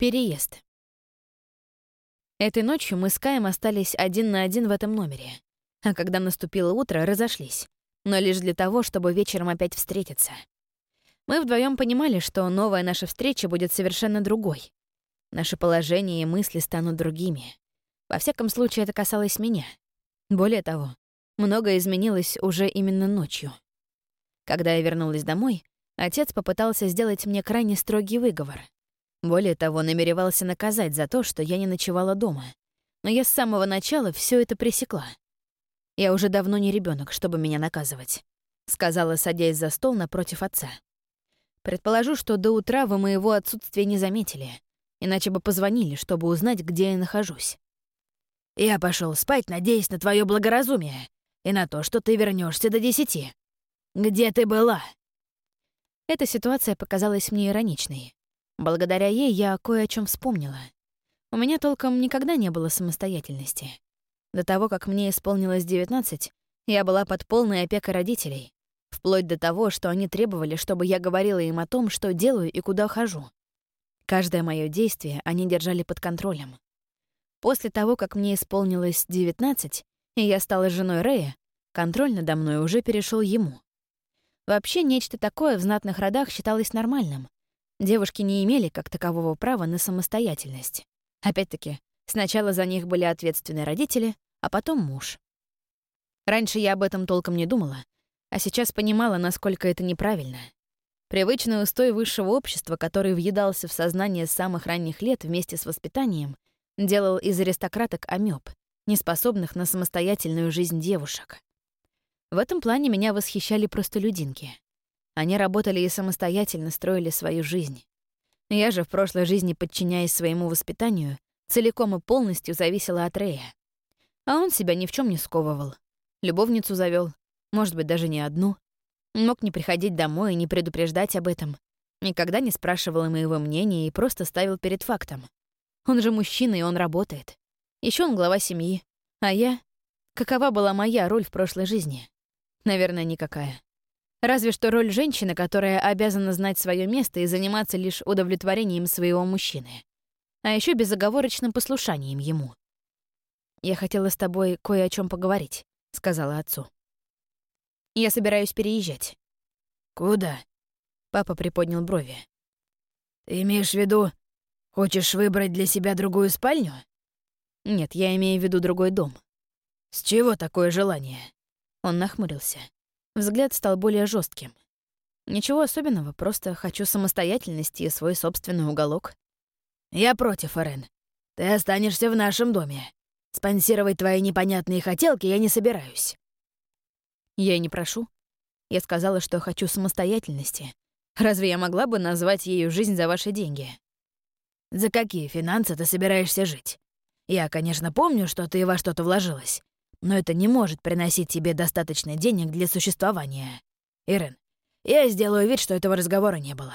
Переезд. Этой ночью мы с Каем остались один на один в этом номере. А когда наступило утро, разошлись. Но лишь для того, чтобы вечером опять встретиться. Мы вдвоем понимали, что новая наша встреча будет совершенно другой. Наше положение и мысли станут другими. Во всяком случае, это касалось меня. Более того, многое изменилось уже именно ночью. Когда я вернулась домой, отец попытался сделать мне крайне строгий выговор — более того, намеревался наказать за то, что я не ночевала дома. Но я с самого начала все это пресекла. Я уже давно не ребенок, чтобы меня наказывать, сказала, садясь за стол напротив отца. Предположу, что до утра вы моего отсутствия не заметили, иначе бы позвонили, чтобы узнать, где я нахожусь. Я пошел спать, надеясь на твое благоразумие и на то, что ты вернешься до десяти. Где ты была? Эта ситуация показалась мне ироничной. Благодаря ей я кое о чем вспомнила. У меня толком никогда не было самостоятельности. До того, как мне исполнилось 19, я была под полной опекой родителей, вплоть до того, что они требовали, чтобы я говорила им о том, что делаю и куда хожу. Каждое мое действие они держали под контролем. После того, как мне исполнилось 19, и я стала женой Рэя, контроль надо мной уже перешел ему. Вообще, нечто такое в знатных родах считалось нормальным, Девушки не имели как такового права на самостоятельность. Опять-таки, сначала за них были ответственны родители, а потом муж. Раньше я об этом толком не думала, а сейчас понимала, насколько это неправильно. Привычный устой высшего общества, который въедался в сознание с самых ранних лет вместе с воспитанием, делал из аристократок амеб, неспособных на самостоятельную жизнь девушек. В этом плане меня восхищали простолюдинки. Они работали и самостоятельно строили свою жизнь. Я же в прошлой жизни, подчиняясь своему воспитанию, целиком и полностью зависела от Рея. А он себя ни в чем не сковывал. Любовницу завел, может быть, даже не одну. Мог не приходить домой и не предупреждать об этом. Никогда не спрашивал моего мнения и просто ставил перед фактом. Он же мужчина, и он работает. Еще он глава семьи. А я? Какова была моя роль в прошлой жизни? Наверное, никакая. Разве что роль женщины, которая обязана знать свое место и заниматься лишь удовлетворением своего мужчины. А еще безоговорочным послушанием ему. «Я хотела с тобой кое о чем поговорить», — сказала отцу. «Я собираюсь переезжать». «Куда?» — папа приподнял брови. «Ты имеешь в виду, хочешь выбрать для себя другую спальню?» «Нет, я имею в виду другой дом». «С чего такое желание?» Он нахмурился. Взгляд стал более жестким. Ничего особенного, просто хочу самостоятельности и свой собственный уголок. Я против, Эрен. Ты останешься в нашем доме. Спонсировать твои непонятные хотелки я не собираюсь. Я не прошу. Я сказала, что хочу самостоятельности. Разве я могла бы назвать ею жизнь за ваши деньги? За какие финансы ты собираешься жить? Я, конечно, помню, что ты во что-то вложилась но это не может приносить тебе достаточно денег для существования. Ирен, я сделаю вид, что этого разговора не было.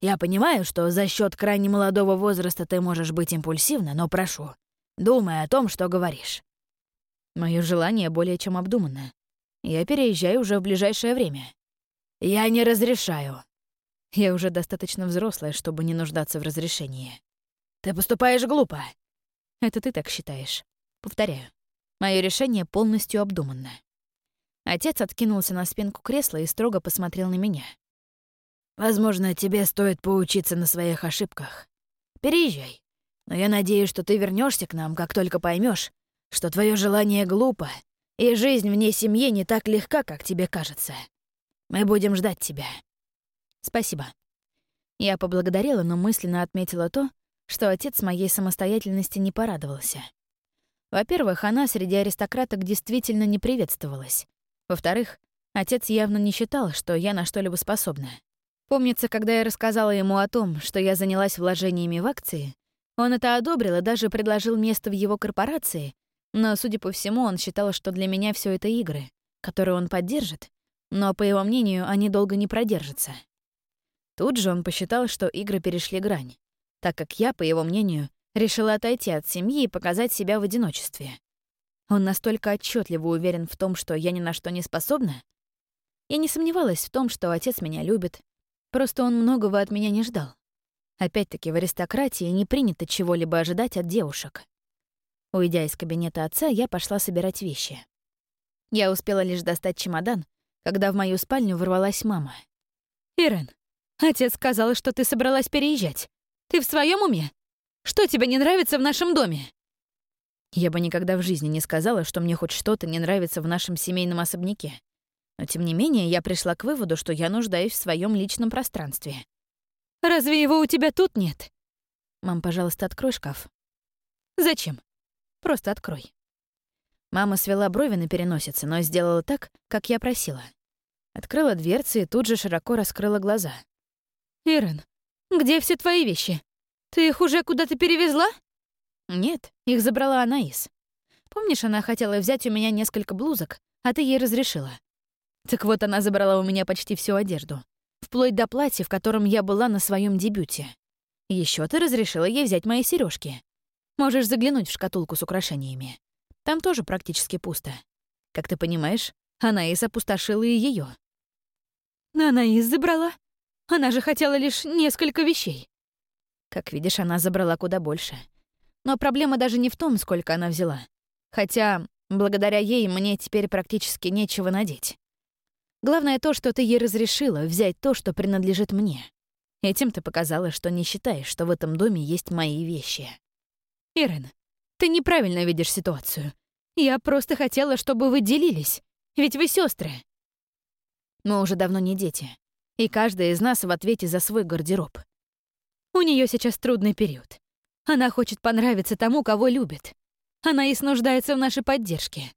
Я понимаю, что за счет крайне молодого возраста ты можешь быть импульсивна, но прошу, думай о том, что говоришь. Мое желание более чем обдуманно. Я переезжаю уже в ближайшее время. Я не разрешаю. Я уже достаточно взрослая, чтобы не нуждаться в разрешении. Ты поступаешь глупо. Это ты так считаешь. Повторяю. Мое решение полностью обдуманно. Отец откинулся на спинку кресла и строго посмотрел на меня. «Возможно, тебе стоит поучиться на своих ошибках. Переезжай. Но я надеюсь, что ты вернешься к нам, как только поймешь, что твое желание глупо, и жизнь вне семьи не так легка, как тебе кажется. Мы будем ждать тебя». «Спасибо». Я поблагодарила, но мысленно отметила то, что отец моей самостоятельности не порадовался. Во-первых, она среди аристократок действительно не приветствовалась. Во-вторых, отец явно не считал, что я на что-либо способна. Помнится, когда я рассказала ему о том, что я занялась вложениями в акции, он это одобрил и даже предложил место в его корпорации, но, судя по всему, он считал, что для меня все это игры, которые он поддержит, но, по его мнению, они долго не продержатся. Тут же он посчитал, что игры перешли грань, так как я, по его мнению, решила отойти от семьи и показать себя в одиночестве. Он настолько отчетливо уверен в том, что я ни на что не способна. Я не сомневалась в том, что отец меня любит, просто он многого от меня не ждал. Опять-таки, в аристократии не принято чего-либо ожидать от девушек. Уйдя из кабинета отца, я пошла собирать вещи. Я успела лишь достать чемодан, когда в мою спальню ворвалась мама. «Ирен, отец сказал, что ты собралась переезжать. Ты в своем уме? Что тебе не нравится в нашем доме?» Я бы никогда в жизни не сказала, что мне хоть что-то не нравится в нашем семейном особняке. Но тем не менее, я пришла к выводу, что я нуждаюсь в своем личном пространстве. «Разве его у тебя тут нет?» «Мам, пожалуйста, открой шкаф». «Зачем? Просто открой». Мама свела брови на переносице, но сделала так, как я просила. Открыла дверцы и тут же широко раскрыла глаза. «Ирен, где все твои вещи? Ты их уже куда-то перевезла?» «Нет, их забрала Анаис. Помнишь, она хотела взять у меня несколько блузок, а ты ей разрешила? Так вот, она забрала у меня почти всю одежду, вплоть до платья, в котором я была на своем дебюте. Еще ты разрешила ей взять мои сережки. Можешь заглянуть в шкатулку с украшениями. Там тоже практически пусто. Как ты понимаешь, Анаис опустошила и ее. Анаис забрала? Она же хотела лишь несколько вещей. Как видишь, она забрала куда больше. Но проблема даже не в том, сколько она взяла. Хотя, благодаря ей, мне теперь практически нечего надеть. Главное то, что ты ей разрешила взять то, что принадлежит мне. Этим ты показала, что не считаешь, что в этом доме есть мои вещи. Ирен, ты неправильно видишь ситуацию. Я просто хотела, чтобы вы делились. Ведь вы сестры. Мы уже давно не дети. И каждая из нас в ответе за свой гардероб. У нее сейчас трудный период. Она хочет понравиться тому, кого любит. Она и снуждается в нашей поддержке.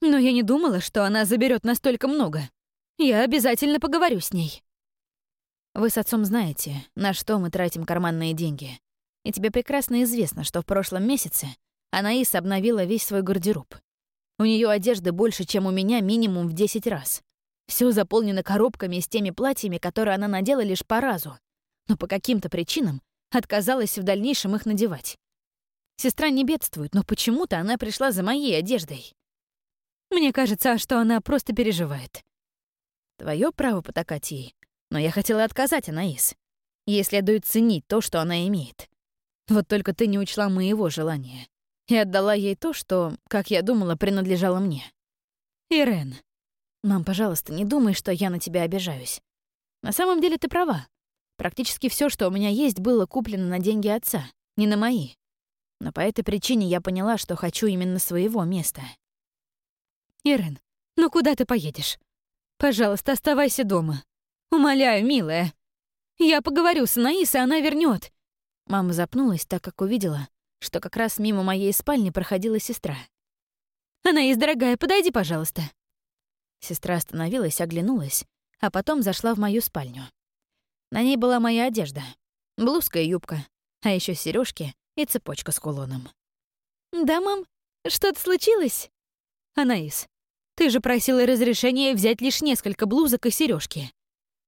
Но я не думала, что она заберет настолько много. Я обязательно поговорю с ней. Вы с отцом знаете, на что мы тратим карманные деньги. И тебе прекрасно известно, что в прошлом месяце Анаис обновила весь свой гардероб. У нее одежды больше, чем у меня минимум в 10 раз. Все заполнено коробками с теми платьями, которые она надела лишь по разу. Но по каким-то причинам отказалась в дальнейшем их надевать. Сестра не бедствует, но почему-то она пришла за моей одеждой. Мне кажется, что она просто переживает. Твое право потакать ей, но я хотела отказать Анаис. Ей следует ценить то, что она имеет. Вот только ты не учла моего желания и отдала ей то, что, как я думала, принадлежало мне. Ирен, мам, пожалуйста, не думай, что я на тебя обижаюсь. На самом деле ты права. Практически все, что у меня есть, было куплено на деньги отца, не на мои. Но по этой причине я поняла, что хочу именно своего места. Ирен, ну куда ты поедешь? Пожалуйста, оставайся дома. Умоляю, милая. Я поговорю с Анаисой, она вернет. Мама запнулась, так как увидела, что как раз мимо моей спальни проходила сестра. «Анаис, дорогая, подойди, пожалуйста». Сестра остановилась, оглянулась, а потом зашла в мою спальню. На ней была моя одежда. Блузка и юбка, а еще сережки и цепочка с кулоном. «Да, мам? Что-то случилось?» «Анаис, ты же просила разрешения взять лишь несколько блузок и сережки.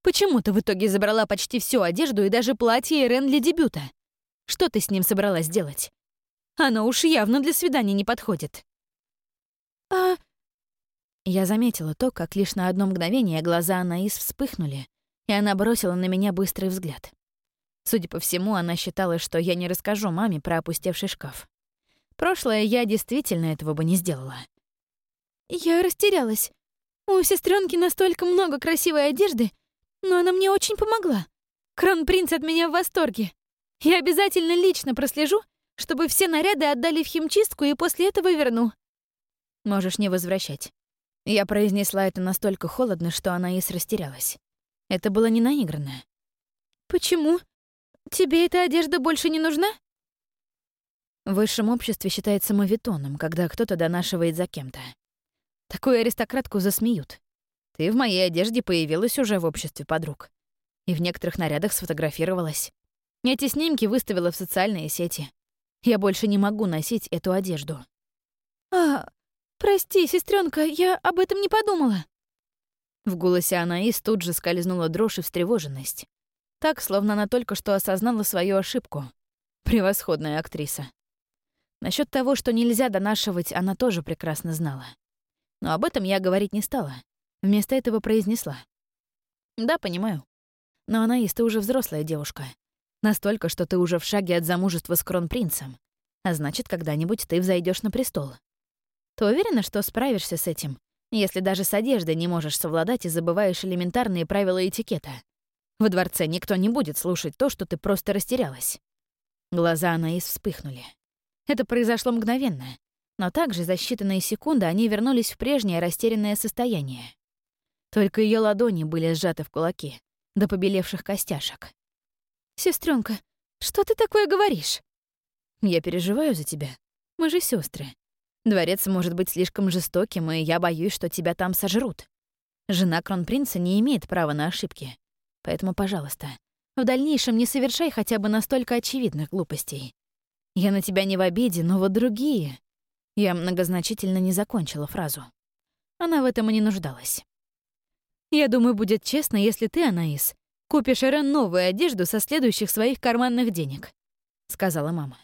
Почему ты в итоге забрала почти всю одежду и даже платье Ирен для дебюта? Что ты с ним собралась делать? Оно уж явно для свидания не подходит. А... Я заметила то, как лишь на одно мгновение глаза Анаис вспыхнули, и она бросила на меня быстрый взгляд. Судя по всему, она считала, что я не расскажу маме про опустевший шкаф. Прошлое я действительно этого бы не сделала. Я растерялась. У сестренки настолько много красивой одежды, но она мне очень помогла. Кронпринц от меня в восторге. Я обязательно лично прослежу, чтобы все наряды отдали в химчистку и после этого верну. Можешь не возвращать. Я произнесла это настолько холодно, что она и растерялась. Это было не наигранно. «Почему? Тебе эта одежда больше не нужна?» В высшем обществе считается мавитоном, когда кто-то донашивает за кем-то. Такую аристократку засмеют. Ты в моей одежде появилась уже в обществе подруг. И в некоторых нарядах сфотографировалась. Эти снимки выставила в социальные сети. Я больше не могу носить эту одежду. «А, прости, сестренка, я об этом не подумала». В голосе Анаис тут же скользнула дрожь и встревоженность. Так, словно она только что осознала свою ошибку. Превосходная актриса. Насчет того, что нельзя донашивать, она тоже прекрасно знала. Но об этом я говорить не стала. Вместо этого произнесла. «Да, понимаю. Но она ты уже взрослая девушка. Настолько, что ты уже в шаге от замужества с кронпринцем. А значит, когда-нибудь ты взойдешь на престол. Ты уверена, что справишься с этим, если даже с одеждой не можешь совладать и забываешь элементарные правила этикета? В дворце никто не будет слушать то, что ты просто растерялась. Глаза Анаис вспыхнули. Это произошло мгновенно, но также за считанные секунды они вернулись в прежнее растерянное состояние. Только ее ладони были сжаты в кулаки, до побелевших костяшек. Сестренка, что ты такое говоришь?» «Я переживаю за тебя. Мы же сестры. Дворец может быть слишком жестоким, и я боюсь, что тебя там сожрут. Жена кронпринца не имеет права на ошибки. Поэтому, пожалуйста, в дальнейшем не совершай хотя бы настолько очевидных глупостей. Я на тебя не в обиде, но вот другие...» Я многозначительно не закончила фразу. Она в этом и не нуждалась. «Я думаю, будет честно, если ты, Анаис, купишь Эрен новую одежду со следующих своих карманных денег», — сказала мама.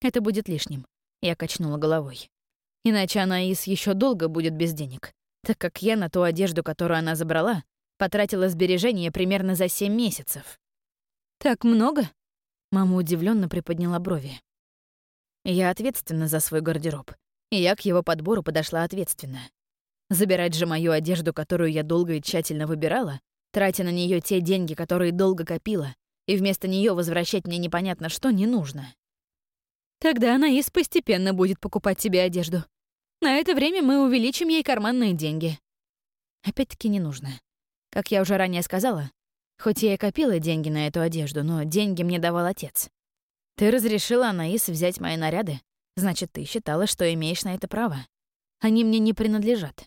«Это будет лишним», — я качнула головой. «Иначе Анаис еще долго будет без денег, так как я на ту одежду, которую она забрала, потратила сбережения примерно за семь месяцев». «Так много?» — мама удивленно приподняла брови. Я ответственна за свой гардероб, и я к его подбору подошла ответственно. Забирать же мою одежду, которую я долго и тщательно выбирала, тратя на нее те деньги, которые долго копила, и вместо нее возвращать мне непонятно что, не нужно. Тогда Анаис постепенно будет покупать тебе одежду. На это время мы увеличим ей карманные деньги. Опять-таки не нужно. Как я уже ранее сказала, хоть я и копила деньги на эту одежду, но деньги мне давал отец. Ты разрешила Анаис взять мои наряды, значит, ты считала, что имеешь на это право. Они мне не принадлежат.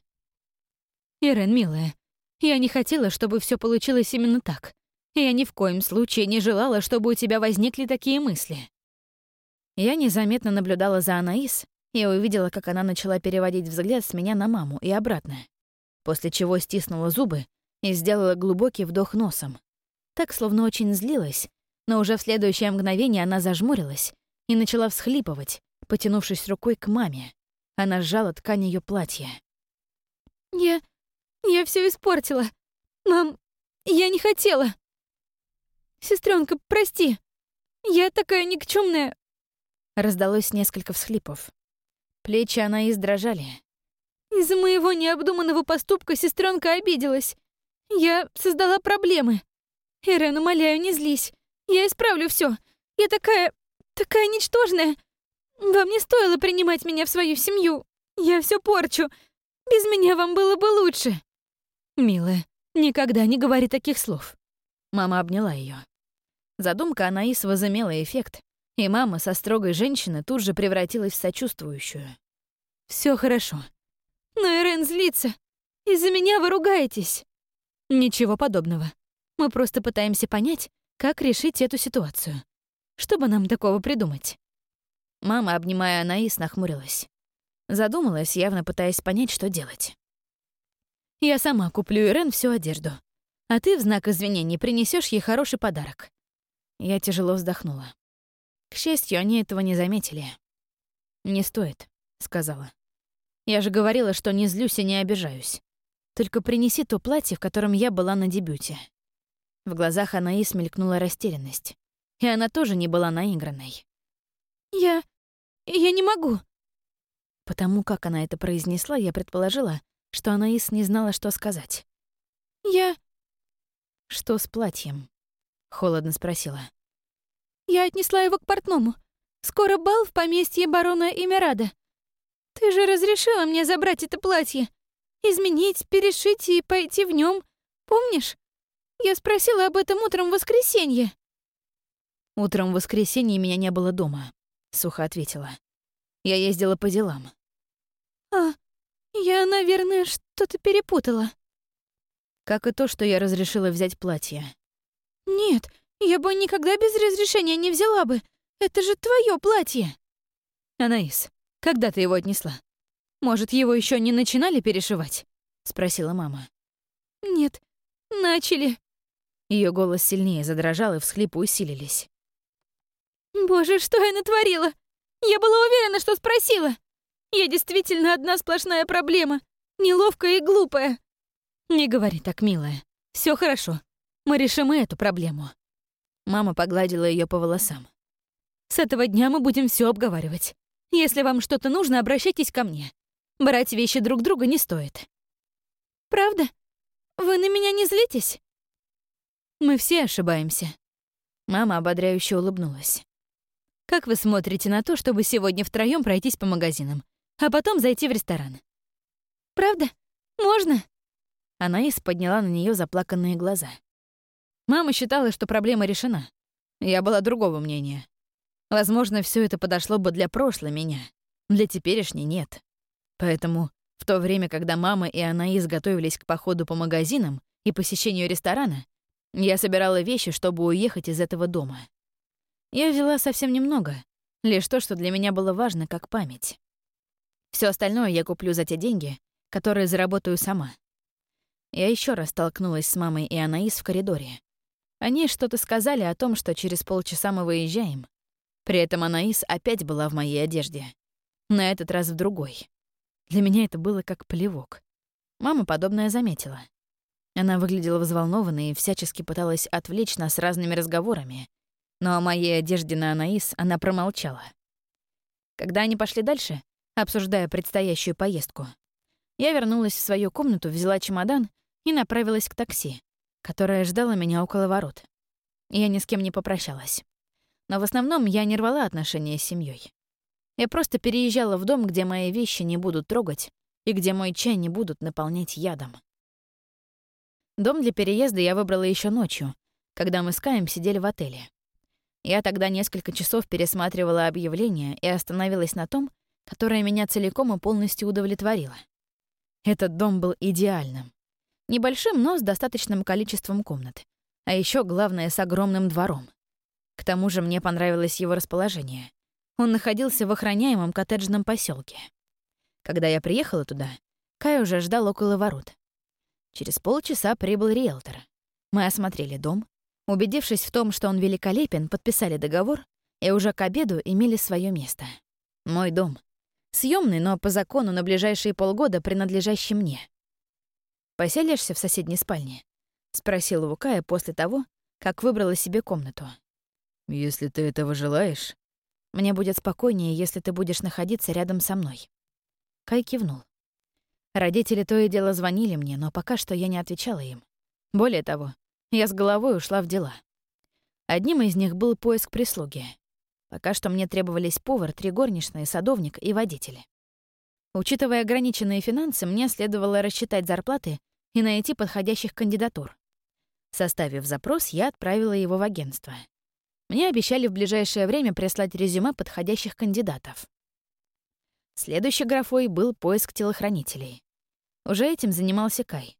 Ирен, милая, я не хотела, чтобы все получилось именно так. Я ни в коем случае не желала, чтобы у тебя возникли такие мысли. Я незаметно наблюдала за Анаис и увидела, как она начала переводить взгляд с меня на маму и обратно, после чего стиснула зубы и сделала глубокий вдох носом. Так, словно очень злилась, но уже в следующее мгновение она зажмурилась и начала всхлипывать, потянувшись рукой к маме. Она сжала ткань ее платья. «Я... я все испортила. Мам, я не хотела. Сестренка, прости. Я такая никчемная. Раздалось несколько всхлипов. Плечи она издрожали. Из-за моего необдуманного поступка сестренка обиделась. Я создала проблемы. Ирен, умоляю, не злись. Я исправлю все. Я такая... такая ничтожная. Вам не стоило принимать меня в свою семью. Я все порчу. Без меня вам было бы лучше. Милая, никогда не говори таких слов. Мама обняла ее. Задумка Анаис возымела эффект, и мама со строгой женщины тут же превратилась в сочувствующую. Все хорошо. Но Эрен злится. Из-за меня вы ругаетесь. Ничего подобного. Мы просто пытаемся понять, как решить эту ситуацию? Что бы нам такого придумать? Мама, обнимая Анаис, нахмурилась. Задумалась, явно пытаясь понять, что делать. «Я сама куплю Ирен всю одежду, а ты в знак извинений принесешь ей хороший подарок». Я тяжело вздохнула. К счастью, они этого не заметили. «Не стоит», — сказала. «Я же говорила, что не злюсь и не обижаюсь. Только принеси то платье, в котором я была на дебюте». В глазах Анаис мелькнула растерянность. И она тоже не была наигранной. «Я... я не могу». Потому как она это произнесла, я предположила, что Анаис не знала, что сказать. «Я...» «Что с платьем?» — холодно спросила. «Я отнесла его к портному. Скоро бал в поместье барона Эмирада. Ты же разрешила мне забрать это платье, изменить, перешить и пойти в нем, помнишь? Я спросила об этом утром в воскресенье». «Утром в воскресенье меня не было дома», — сухо ответила. «Я ездила по делам». «А, я, наверное, что-то перепутала». Как и то, что я разрешила взять платье. «Нет, я бы никогда без разрешения не взяла бы. Это же твое платье». «Анаис, когда ты его отнесла? Может, его еще не начинали перешивать?» — спросила мама. «Нет, начали. Ее голос сильнее задрожал, и всхлипы усилились. «Боже, что я натворила? Я была уверена, что спросила. Я действительно одна сплошная проблема. Неловкая и глупая». «Не говори так, милая. Все хорошо. Мы решим и эту проблему». Мама погладила ее по волосам. «С этого дня мы будем все обговаривать. Если вам что-то нужно, обращайтесь ко мне. Брать вещи друг друга не стоит». «Правда? Вы на меня не злитесь?» «Мы все ошибаемся». Мама ободряюще улыбнулась. «Как вы смотрите на то, чтобы сегодня втроем пройтись по магазинам, а потом зайти в ресторан?» «Правда? Можно?» Анаис подняла на нее заплаканные глаза. Мама считала, что проблема решена. Я была другого мнения. Возможно, все это подошло бы для прошлой меня. Для теперешней нет. Поэтому в то время, когда мама и Анаис готовились к походу по магазинам и посещению ресторана, я собирала вещи, чтобы уехать из этого дома. Я взяла совсем немного, лишь то, что для меня было важно, как память. Все остальное я куплю за те деньги, которые заработаю сама. Я еще раз столкнулась с мамой и Анаис в коридоре. Они что-то сказали о том, что через полчаса мы выезжаем. При этом Анаис опять была в моей одежде. На этот раз в другой. Для меня это было как плевок. Мама подобное заметила. Она выглядела взволнованной и всячески пыталась отвлечь нас разными разговорами. Но о моей одежде на Анаис она промолчала. Когда они пошли дальше, обсуждая предстоящую поездку, я вернулась в свою комнату, взяла чемодан и направилась к такси, которое ждало меня около ворот. Я ни с кем не попрощалась. Но в основном я не рвала отношения с семьей. Я просто переезжала в дом, где мои вещи не будут трогать и где мой чай не будут наполнять ядом. Дом для переезда я выбрала еще ночью, когда мы с Каем сидели в отеле. Я тогда несколько часов пересматривала объявления и остановилась на том, которое меня целиком и полностью удовлетворило. Этот дом был идеальным. Небольшим, но с достаточным количеством комнат. А еще главное, с огромным двором. К тому же мне понравилось его расположение. Он находился в охраняемом коттеджном поселке. Когда я приехала туда, Кай уже ждал около ворот. Через полчаса прибыл риэлтор. Мы осмотрели дом, убедившись в том, что он великолепен, подписали договор и уже к обеду имели свое место. Мой дом. Съемный, но по закону на ближайшие полгода принадлежащий мне. «Поселишься в соседней спальне?» — спросила у Кая после того, как выбрала себе комнату. «Если ты этого желаешь...» «Мне будет спокойнее, если ты будешь находиться рядом со мной». Кай кивнул. Родители то и дело звонили мне, но пока что я не отвечала им. Более того, я с головой ушла в дела. Одним из них был поиск прислуги. Пока что мне требовались повар, три горничные, садовник и водители. Учитывая ограниченные финансы, мне следовало рассчитать зарплаты и найти подходящих кандидатур. Составив запрос, я отправила его в агентство. Мне обещали в ближайшее время прислать резюме подходящих кандидатов. Следующей графой был поиск телохранителей. Уже этим занимался Кай.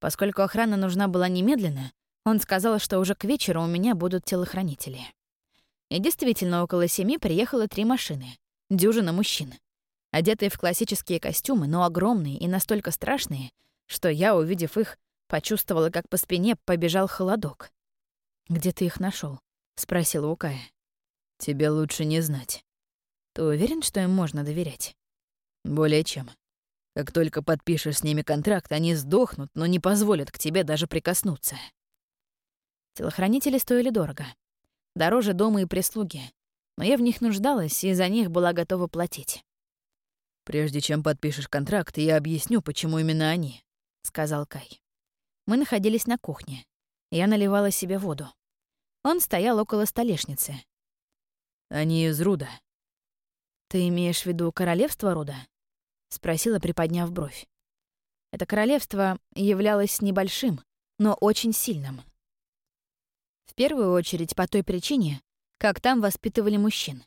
Поскольку охрана нужна была немедленно, он сказал, что уже к вечеру у меня будут телохранители. И действительно, около семи приехало три машины. Дюжина мужчин. Одетые в классические костюмы, но огромные и настолько страшные, что я, увидев их, почувствовала, как по спине побежал холодок. «Где ты их нашел? спросила у Кая. «Тебе лучше не знать». «Ты уверен, что им можно доверять?» «Более чем. Как только подпишешь с ними контракт, они сдохнут, но не позволят к тебе даже прикоснуться». Телохранители стоили дорого дороже дома и прислуги, но я в них нуждалась и за них была готова платить. «Прежде чем подпишешь контракт, я объясню, почему именно они», — сказал Кай. Мы находились на кухне. Я наливала себе воду. Он стоял около столешницы. «Они из Руда». «Ты имеешь в виду королевство Руда?» — спросила, приподняв бровь. Это королевство являлось небольшим, но очень сильным. В первую очередь по той причине, как там воспитывали мужчин.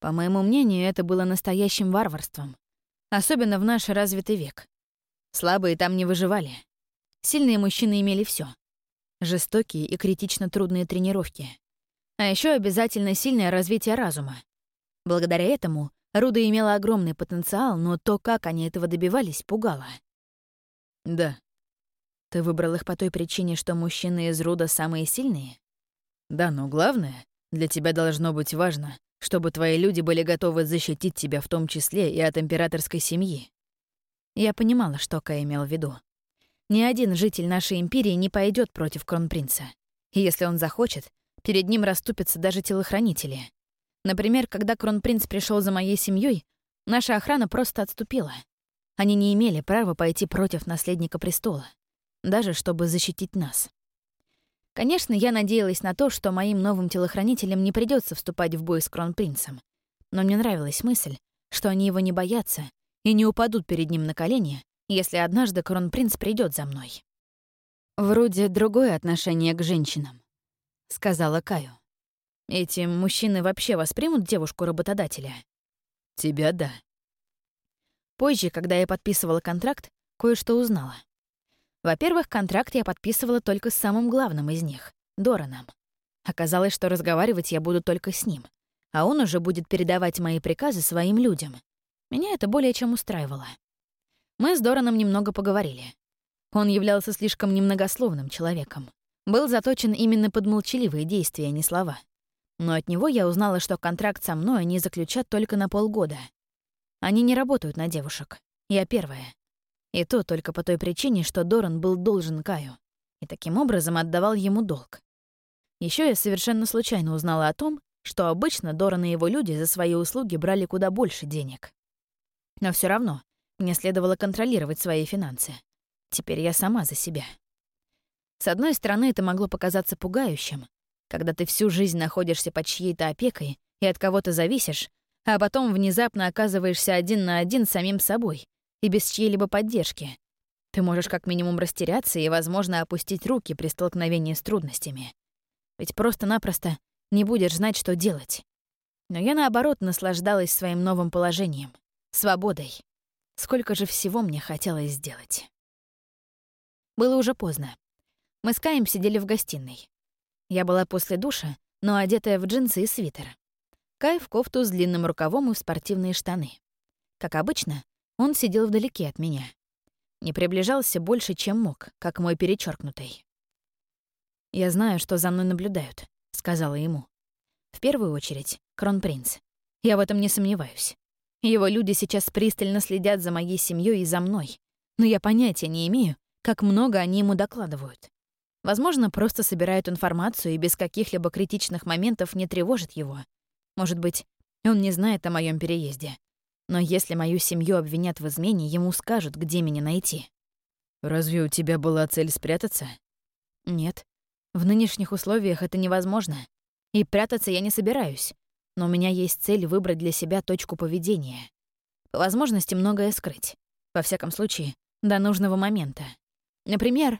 По моему мнению, это было настоящим варварством. Особенно в наш развитый век. Слабые там не выживали. Сильные мужчины имели все: Жестокие и критично трудные тренировки. А еще обязательно сильное развитие разума. Благодаря этому Руда имела огромный потенциал, но то, как они этого добивались, пугало. «Да», ты выбрал их по той причине, что мужчины из рода самые сильные? Да, но главное, для тебя должно быть важно, чтобы твои люди были готовы защитить тебя в том числе и от императорской семьи. Я понимала, что Кай имел в виду. Ни один житель нашей империи не пойдет против кронпринца. И если он захочет, Перед ним расступятся даже телохранители. Например, когда кронпринц пришел за моей семьей, наша охрана просто отступила. Они не имели права пойти против наследника престола, даже чтобы защитить нас. Конечно, я надеялась на то, что моим новым телохранителям не придется вступать в бой с кронпринцем, но мне нравилась мысль, что они его не боятся и не упадут перед ним на колени, если однажды кронпринц придет за мной. «Вроде другое отношение к женщинам», — сказала Каю. «Эти мужчины вообще воспримут девушку работодателя?» «Тебя — да». Позже, когда я подписывала контракт, кое-что узнала. Во-первых, контракт я подписывала только с самым главным из них — Дораном. Оказалось, что разговаривать я буду только с ним, а он уже будет передавать мои приказы своим людям. Меня это более чем устраивало. Мы с Дораном немного поговорили. Он являлся слишком немногословным человеком. Был заточен именно под молчаливые действия, а не слова. Но от него я узнала, что контракт со мной они заключат только на полгода. Они не работают на девушек. Я первая. И то только по той причине, что Доран был должен Каю. И таким образом отдавал ему долг. Еще я совершенно случайно узнала о том, что обычно Доран и его люди за свои услуги брали куда больше денег. Но все равно мне следовало контролировать свои финансы. Теперь я сама за себя. С одной стороны, это могло показаться пугающим, когда ты всю жизнь находишься под чьей-то опекой и от кого-то зависишь, а потом внезапно оказываешься один на один с самим собой и без чьей-либо поддержки. Ты можешь как минимум растеряться и, возможно, опустить руки при столкновении с трудностями. Ведь просто-напросто не будешь знать, что делать. Но я, наоборот, наслаждалась своим новым положением, свободой. Сколько же всего мне хотелось сделать. Было уже поздно. Мы с Каем сидели в гостиной. Я была после душа, но одетая в джинсы и свитер. Кай в кофту с длинным рукавом и в спортивные штаны. Как обычно, он сидел вдалеке от меня. Не приближался больше, чем мог, как мой перечеркнутый. «Я знаю, что за мной наблюдают», — сказала ему. «В первую очередь, кронпринц. Я в этом не сомневаюсь. Его люди сейчас пристально следят за моей семьей и за мной, но я понятия не имею, как много они ему докладывают. Возможно, просто собирают информацию и без каких-либо критичных моментов не тревожит его. Может быть, он не знает о моем переезде. Но если мою семью обвинят в измене, ему скажут, где меня найти. «Разве у тебя была цель спрятаться?» «Нет. В нынешних условиях это невозможно. И прятаться я не собираюсь но у меня есть цель выбрать для себя точку поведения. По возможности многое скрыть. Во всяком случае, до нужного момента. Например,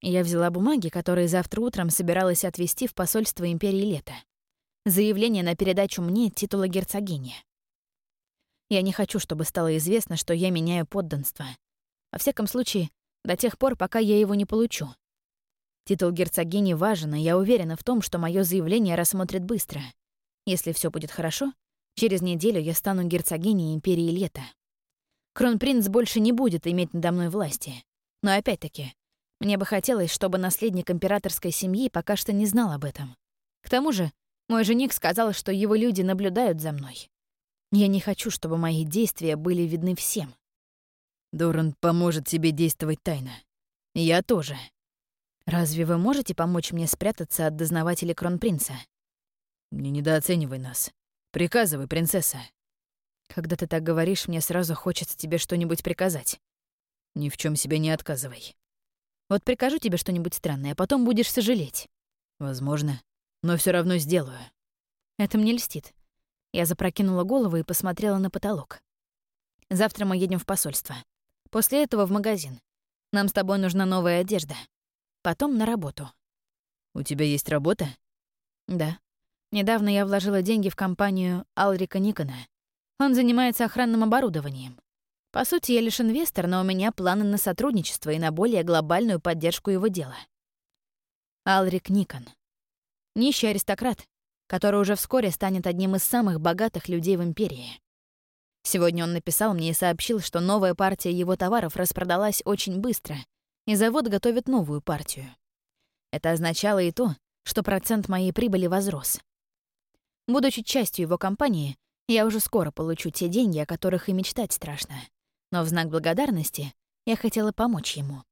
я взяла бумаги, которые завтра утром собиралась отвезти в посольство Империи Лета. Заявление на передачу мне титула герцогини. Я не хочу, чтобы стало известно, что я меняю подданство. Во всяком случае, до тех пор, пока я его не получу. Титул герцогини важен, и я уверена в том, что мое заявление рассмотрят быстро — если все будет хорошо, через неделю я стану герцогиней Империи Лета. Кронпринц больше не будет иметь надо мной власти. Но опять-таки, мне бы хотелось, чтобы наследник императорской семьи пока что не знал об этом. К тому же, мой жених сказал, что его люди наблюдают за мной. Я не хочу, чтобы мои действия были видны всем. Доран поможет тебе действовать тайно. Я тоже. Разве вы можете помочь мне спрятаться от дознавателей кронпринца? Не недооценивай нас. Приказывай, принцесса. Когда ты так говоришь, мне сразу хочется тебе что-нибудь приказать. Ни в чем себе не отказывай. Вот прикажу тебе что-нибудь странное, а потом будешь сожалеть. Возможно, но все равно сделаю. Это мне льстит. Я запрокинула голову и посмотрела на потолок. Завтра мы едем в посольство. После этого в магазин. Нам с тобой нужна новая одежда. Потом на работу. У тебя есть работа? Да. Недавно я вложила деньги в компанию Алрика Никона. Он занимается охранным оборудованием. По сути, я лишь инвестор, но у меня планы на сотрудничество и на более глобальную поддержку его дела. Алрик Никон. Нищий аристократ, который уже вскоре станет одним из самых богатых людей в Империи. Сегодня он написал мне и сообщил, что новая партия его товаров распродалась очень быстро, и завод готовит новую партию. Это означало и то, что процент моей прибыли возрос. Будучи частью его компании, я уже скоро получу те деньги, о которых и мечтать страшно. Но в знак благодарности я хотела помочь ему.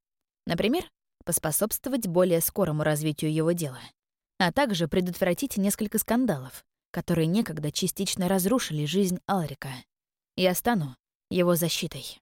Например, поспособствовать более скорому развитию его дела. А также предотвратить несколько скандалов, которые некогда частично разрушили жизнь Алрика. Я стану его защитой.